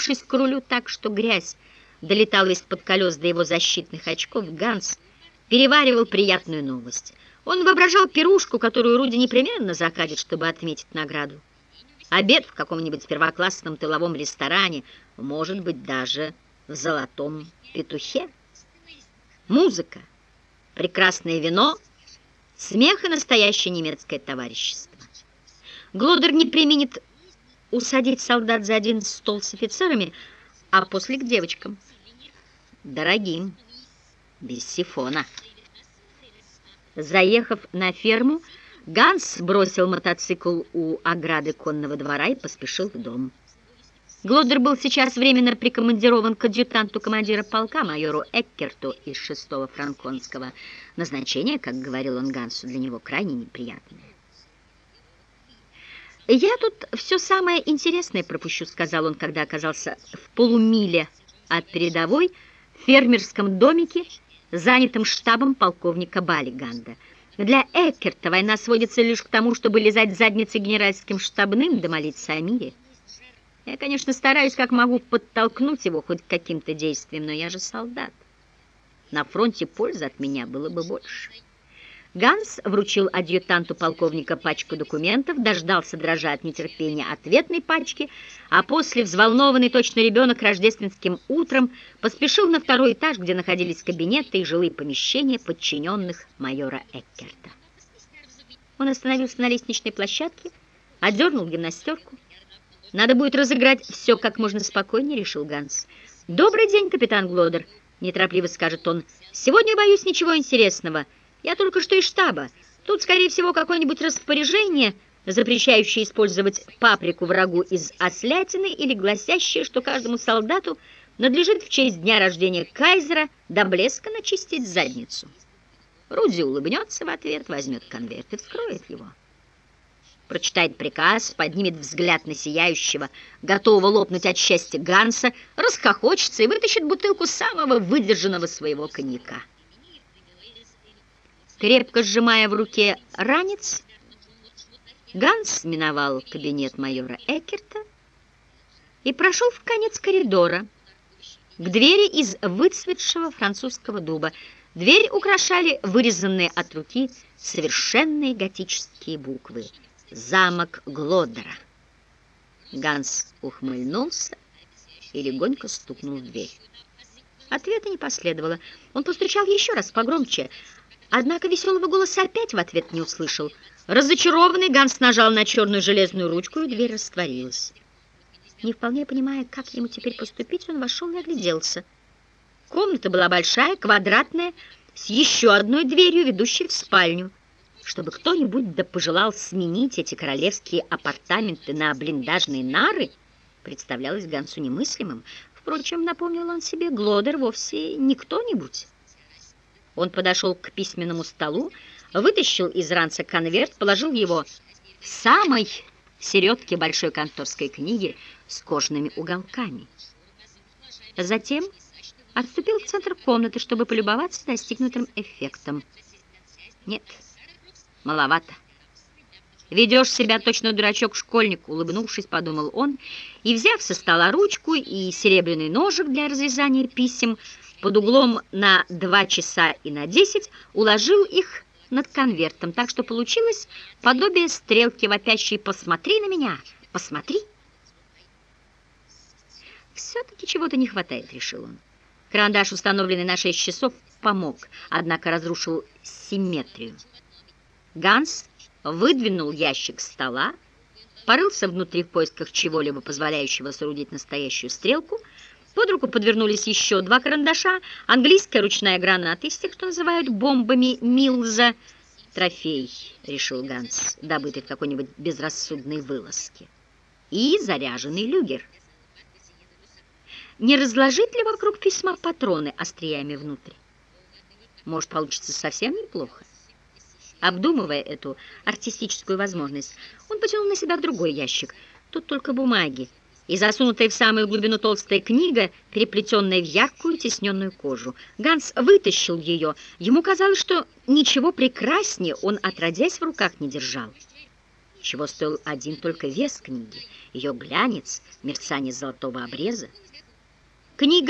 Повернувшись к рулю так, что грязь долетала из-под колес до его защитных очков, Ганс переваривал приятную новость. Он воображал пирушку, которую Руди непременно закатит, чтобы отметить награду. Обед в каком-нибудь первоклассном тыловом ресторане, может быть, даже в золотом петухе. Музыка, прекрасное вино, смех и настоящее немецкое товарищество. Глодер не применит усадить солдат за один стол с офицерами, а после к девочкам. Дорогим, без сифона. Заехав на ферму, Ганс бросил мотоцикл у ограды конного двора и поспешил в дом. Глодер был сейчас временно прикомандирован к адъютанту командира полка, майору Эккерту из 6-го франконского. Назначение, как говорил он Гансу, для него крайне неприятное. «Я тут все самое интересное пропущу», — сказал он, когда оказался в полумиле от передовой в фермерском домике, занятым штабом полковника Балиганда. Для Эккерта война сводится лишь к тому, чтобы лизать задницы генеральским штабным да молиться о мире. Я, конечно, стараюсь как могу подтолкнуть его хоть каким-то действием, но я же солдат. На фронте пользы от меня было бы больше». Ганс вручил адъютанту полковника пачку документов, дождался, дрожа от нетерпения, ответной пачки, а после, взволнованный точно ребенок рождественским утром, поспешил на второй этаж, где находились кабинеты и жилые помещения подчиненных майора Эккерта. Он остановился на лестничной площадке, отдернул гимнастерку. «Надо будет разыграть все как можно спокойнее», — решил Ганс. «Добрый день, капитан Глодер», — неторопливо скажет он. «Сегодня, боюсь, ничего интересного». Я только что из штаба. Тут, скорее всего, какое-нибудь распоряжение, запрещающее использовать паприку врагу из ослятины или гласящее, что каждому солдату надлежит в честь дня рождения кайзера до блеска начистить задницу. Руди улыбнется в ответ, возьмет конверт и вскроет его. Прочитает приказ, поднимет взгляд на сияющего, готового лопнуть от счастья Ганса, расхохочется и вытащит бутылку самого выдержанного своего коньяка. Крепко сжимая в руке ранец, Ганс миновал кабинет майора Экерта и прошел в конец коридора к двери из выцветшего французского дуба. Дверь украшали вырезанные от руки совершенные готические буквы «Замок Глодера». Ганс ухмыльнулся и легонько стукнул в дверь. Ответа не последовало. Он постучал еще раз погромче – Однако веселого голоса опять в ответ не услышал. Разочарованный Ганс нажал на черную железную ручку, и дверь растворилась. Не вполне понимая, как ему теперь поступить, он вошел и огляделся. Комната была большая, квадратная, с еще одной дверью, ведущей в спальню. Чтобы кто-нибудь да пожелал сменить эти королевские апартаменты на блиндажные нары, представлялось Гансу немыслимым. Впрочем, напомнил он себе, Глодер вовсе не кто-нибудь. Он подошел к письменному столу, вытащил из ранца конверт, положил его в самой середке большой конторской книги с кожными уголками. Затем отступил в центр комнаты, чтобы полюбоваться достигнутым эффектом. Нет, маловато. «Ведешь себя точно дурачок-школьник», — улыбнувшись, подумал он, и, взяв со стола ручку и серебряный ножик для разрезания писем, под углом на 2 часа и на 10 уложил их над конвертом, так что получилось подобие стрелки, вопящей «Посмотри на меня! Посмотри!» «Все-таки чего-то не хватает», — решил он. Карандаш, установленный на 6 часов, помог, однако разрушил симметрию. Ганс выдвинул ящик стола, порылся внутри в поисках чего-либо, позволяющего соорудить настоящую стрелку, под руку подвернулись еще два карандаша, английская ручная граната из тех, что называют бомбами Милза. Трофей, решил Ганс, добытый в какой-нибудь безрассудной вылазке. И заряженный люгер. Не разложить ли вокруг письма патроны остриями внутрь? Может, получится совсем неплохо. Обдумывая эту артистическую возможность, он потянул на себя другой ящик. Тут только бумаги и засунутая в самую глубину толстая книга, переплетенная в яркую тесненную кожу. Ганс вытащил ее. Ему казалось, что ничего прекраснее он, отродясь, в руках не держал. чего стоил один только вес книги, ее глянец, мерцание золотого обреза. Книга